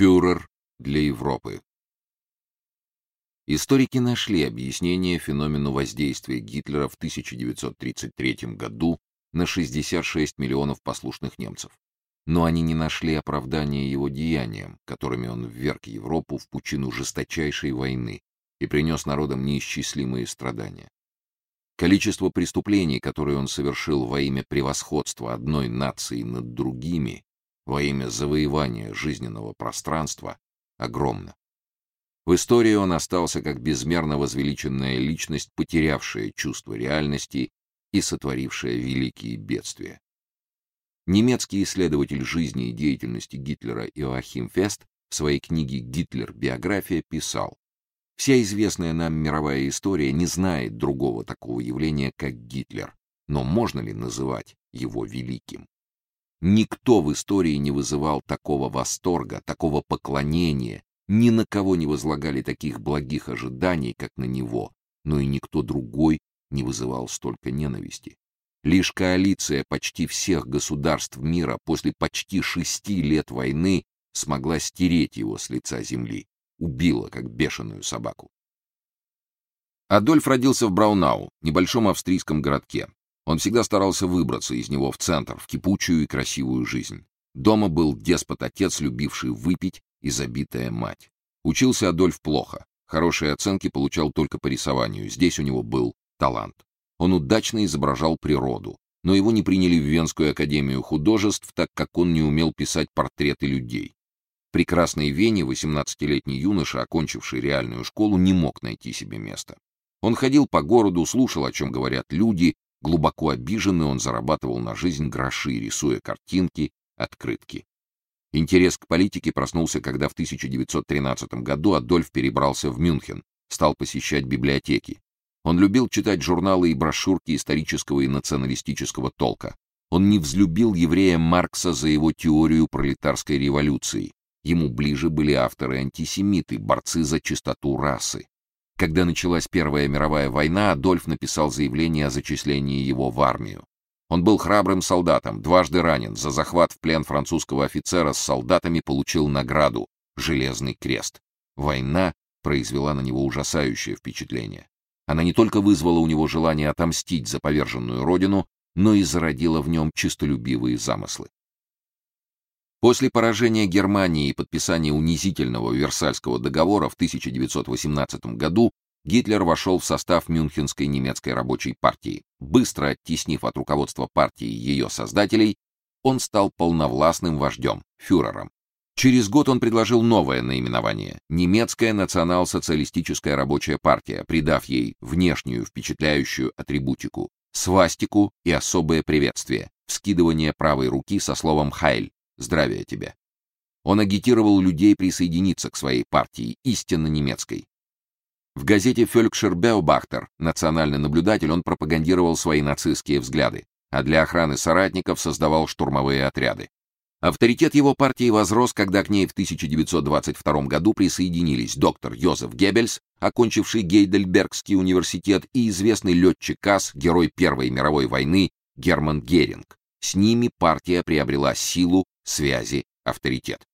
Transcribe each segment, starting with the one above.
Фюрер для Европы. Историки нашли объяснение феномену воздействия Гитлера в 1933 году на 66 миллионов послушных немцев. Но они не нашли оправдания его деяниям, которыми он вверг Европу в пучину жесточайшей войны и принес народам неисчислимые страдания. Количество преступлений, которые он совершил во имя превосходства одной нации над другими, во имя завоевания жизненного пространства, огромно. В истории он остался как безмерно возвеличенная личность, потерявшая чувство реальности и сотворившая великие бедствия. Немецкий исследователь жизни и деятельности Гитлера Иоахим Фест в своей книге «Гитлер. Биография» писал Вся известная нам мировая история не знает другого такого явления, как Гитлер. Но можно ли называть его великим? Никто в истории не вызывал такого восторга, такого поклонения, ни на кого не возлагали таких благих ожиданий, как на него, но и никто другой не вызывал столько ненависти. Лишь коалиция почти всех государств мира после почти шести лет войны смогла стереть его с лица земли убила, как бешеную собаку. Адольф родился в Браунау, небольшом австрийском городке. Он всегда старался выбраться из него в центр, в кипучую и красивую жизнь. Дома был деспот-отец, любивший выпить, и забитая мать. Учился Адольф плохо. Хорошие оценки получал только по рисованию. Здесь у него был талант. Он удачно изображал природу, но его не приняли в Венскую академию художеств, так как он не умел писать портреты людей прекрасной Вене 18-летний юноша, окончивший реальную школу, не мог найти себе места. Он ходил по городу, слушал, о чем говорят люди, глубоко обиженный он зарабатывал на жизнь гроши, рисуя картинки, открытки. Интерес к политике проснулся, когда в 1913 году Адольф перебрался в Мюнхен, стал посещать библиотеки. Он любил читать журналы и брошюрки исторического и националистического толка. Он не взлюбил еврея Маркса за его теорию пролетарской революции, Ему ближе были авторы-антисемиты, борцы за чистоту расы. Когда началась Первая мировая война, Адольф написал заявление о зачислении его в армию. Он был храбрым солдатом, дважды ранен, за захват в плен французского офицера с солдатами получил награду Железный крест. Война произвела на него ужасающее впечатление. Она не только вызвала у него желание отомстить за поверженную родину, но и зародила в нем чистолюбивые замыслы. После поражения Германии и подписания унизительного Версальского договора в 1918 году Гитлер вошел в состав Мюнхенской немецкой рабочей партии. Быстро оттеснив от руководства партии ее создателей, он стал полновластным вождем, фюрером. Через год он предложил новое наименование Немецкая национал-социалистическая рабочая партия, придав ей внешнюю впечатляющую атрибутику свастику и особое приветствие вскидывание правой руки со словом «Хайль», Здравия тебе. Он агитировал людей присоединиться к своей партии, истинно немецкой. В газете Фолькшер Беобахтер, национальный наблюдатель, он пропагандировал свои нацистские взгляды, а для охраны соратников создавал штурмовые отряды. Авторитет его партии возрос, когда к ней в 1922 году присоединились доктор Йозеф Геббельс, окончивший Гейдельбергский университет, и известный летчик КАС, герой Первой мировой войны Герман Геринг. С ними партия приобрела силу, связи, авторитет.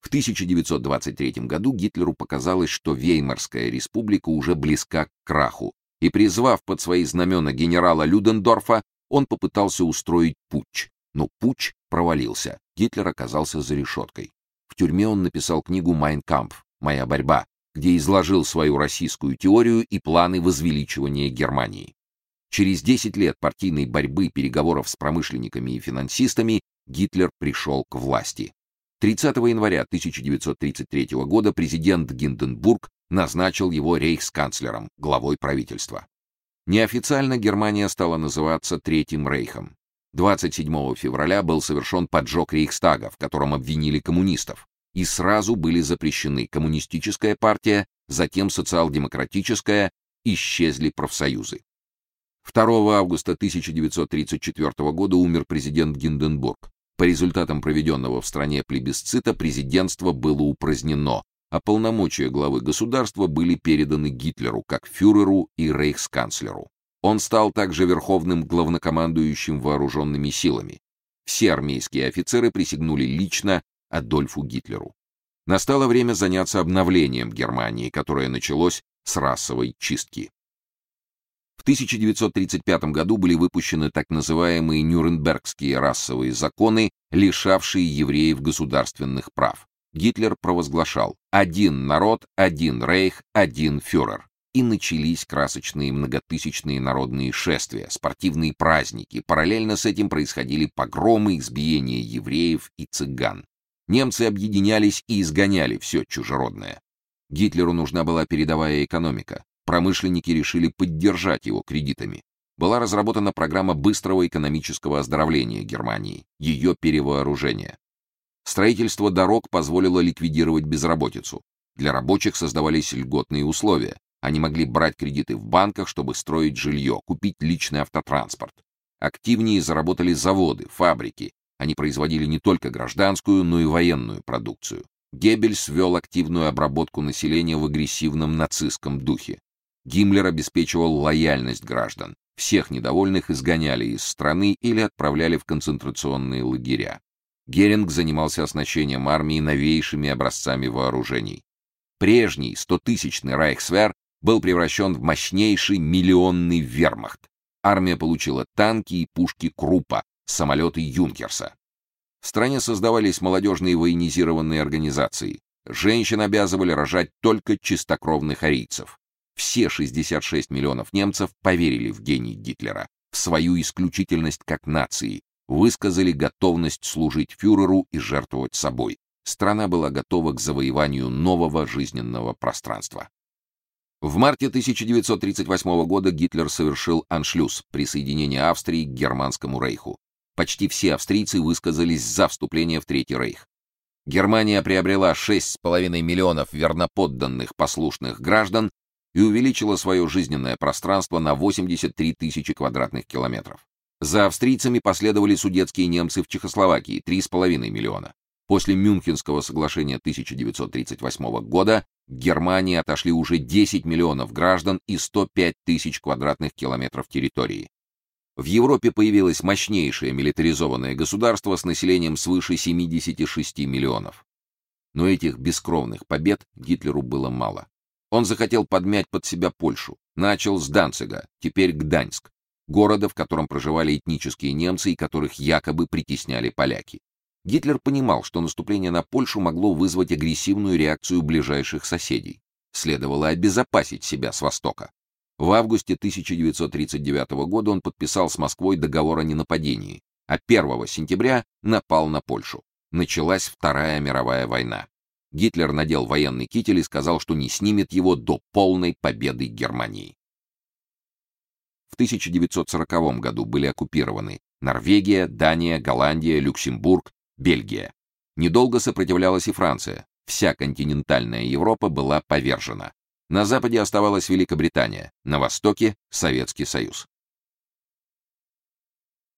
В 1923 году Гитлеру показалось, что Веймарская республика уже близка к краху, и призвав под свои знамена генерала Людендорфа, он попытался устроить путч. Но путч провалился. Гитлер оказался за решеткой. В тюрьме он написал книгу «Майн кампф. Моя борьба», где изложил свою российскую теорию и планы возвеличивания Германии. Через 10 лет партийной борьбы, переговоров с промышленниками и финансистами Гитлер пришел к власти. 30 января 1933 года президент Гинденбург назначил его рейхсканцлером, главой правительства. Неофициально Германия стала называться Третьим рейхом. 27 февраля был совершен поджог Рейхстага, в котором обвинили коммунистов, и сразу были запрещены коммунистическая партия, затем социал-демократическая, исчезли профсоюзы. 2 августа 1934 года умер президент Гинденбург. По результатам проведенного в стране плебисцита президентство было упразднено, а полномочия главы государства были переданы Гитлеру как фюреру и рейхсканцлеру. Он стал также верховным главнокомандующим вооруженными силами. Все армейские офицеры присягнули лично Адольфу Гитлеру. Настало время заняться обновлением Германии, которое началось с расовой чистки. В 1935 году были выпущены так называемые Нюрнбергские расовые законы, лишавшие евреев государственных прав. Гитлер провозглашал «один народ, один рейх, один фюрер». И начались красочные многотысячные народные шествия, спортивные праздники. Параллельно с этим происходили погромы, избиения евреев и цыган. Немцы объединялись и изгоняли все чужеродное. Гитлеру нужна была передовая экономика. Промышленники решили поддержать его кредитами. Была разработана программа быстрого экономического оздоровления Германии, ее перевооружения. Строительство дорог позволило ликвидировать безработицу. Для рабочих создавались льготные условия. Они могли брать кредиты в банках, чтобы строить жилье, купить личный автотранспорт. Активнее заработали заводы, фабрики. Они производили не только гражданскую, но и военную продукцию. Геббельс вел активную обработку населения в агрессивном нацистском духе. Гиммлер обеспечивал лояльность граждан. Всех недовольных изгоняли из страны или отправляли в концентрационные лагеря. Геринг занимался оснащением армии новейшими образцами вооружений. Прежний стотысячный Райхсвер был превращен в мощнейший миллионный вермахт. Армия получила танки и пушки Крупа, самолеты Юнкерса. В стране создавались молодежные военизированные организации. Женщин обязывали рожать только чистокровных арийцев. Все 66 миллионов немцев поверили в гений Гитлера, в свою исключительность как нации, высказали готовность служить фюреру и жертвовать собой. Страна была готова к завоеванию нового жизненного пространства. В марте 1938 года Гитлер совершил аншлюз присоединение Австрии к германскому рейху. Почти все австрийцы высказались за вступление в Третий рейх. Германия приобрела 6,5 миллионов верноподданных послушных граждан и увеличила свое жизненное пространство на 83 тысячи квадратных километров. За австрийцами последовали судетские немцы в Чехословакии 3,5 миллиона. После Мюнхенского соглашения 1938 года к Германии отошли уже 10 миллионов граждан и 105 тысяч квадратных километров территории. В Европе появилось мощнейшее милитаризованное государство с населением свыше 76 миллионов. Но этих бескровных побед Гитлеру было мало. Он захотел подмять под себя Польшу. Начал с Данцига, теперь Гданьск, города, в котором проживали этнические немцы и которых якобы притесняли поляки. Гитлер понимал, что наступление на Польшу могло вызвать агрессивную реакцию ближайших соседей. Следовало обезопасить себя с востока. В августе 1939 года он подписал с Москвой договор о ненападении, а 1 сентября напал на Польшу. Началась Вторая мировая война. Гитлер надел военный китель и сказал, что не снимет его до полной победы Германии. В 1940 году были оккупированы Норвегия, Дания, Голландия, Люксембург, Бельгия. Недолго сопротивлялась и Франция. Вся континентальная Европа была повержена. На западе оставалась Великобритания, на востоке Советский Союз.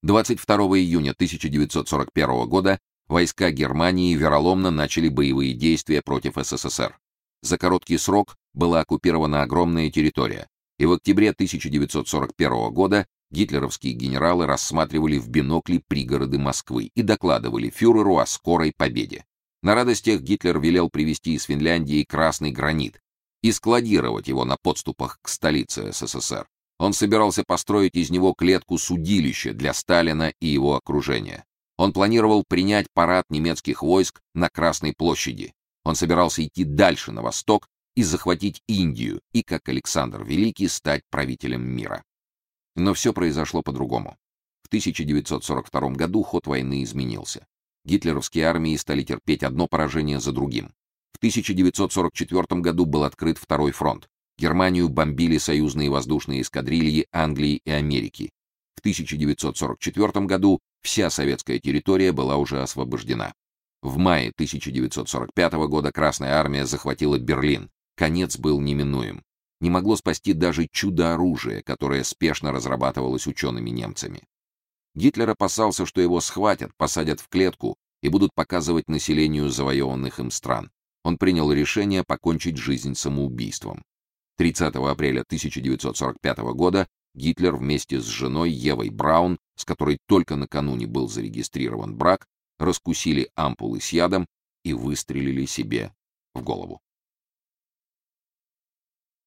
22 июня 1941 года войска Германии вероломно начали боевые действия против СССР. За короткий срок была оккупирована огромная территория, и в октябре 1941 года гитлеровские генералы рассматривали в бинокли пригороды Москвы и докладывали фюреру о скорой победе. На радостях Гитлер велел привезти из Финляндии красный гранит и складировать его на подступах к столице СССР. Он собирался построить из него клетку судилища для Сталина и его окружения. Он планировал принять парад немецких войск на Красной площади. Он собирался идти дальше на восток и захватить Индию, и как Александр Великий стать правителем мира. Но все произошло по-другому. В 1942 году ход войны изменился. Гитлеровские армии стали терпеть одно поражение за другим. В 1944 году был открыт второй фронт. Германию бомбили союзные воздушные эскадрильи Англии и Америки. В 1944 году вся советская территория была уже освобождена. В мае 1945 года Красная армия захватила Берлин. Конец был неминуем. Не могло спасти даже чудо-оружие, которое спешно разрабатывалось учеными-немцами. Гитлер опасался, что его схватят, посадят в клетку и будут показывать населению завоеванных им стран. Он принял решение покончить жизнь самоубийством. 30 апреля 1945 года Гитлер вместе с женой Евой Браун, с которой только накануне был зарегистрирован брак, раскусили ампулы с ядом и выстрелили себе в голову.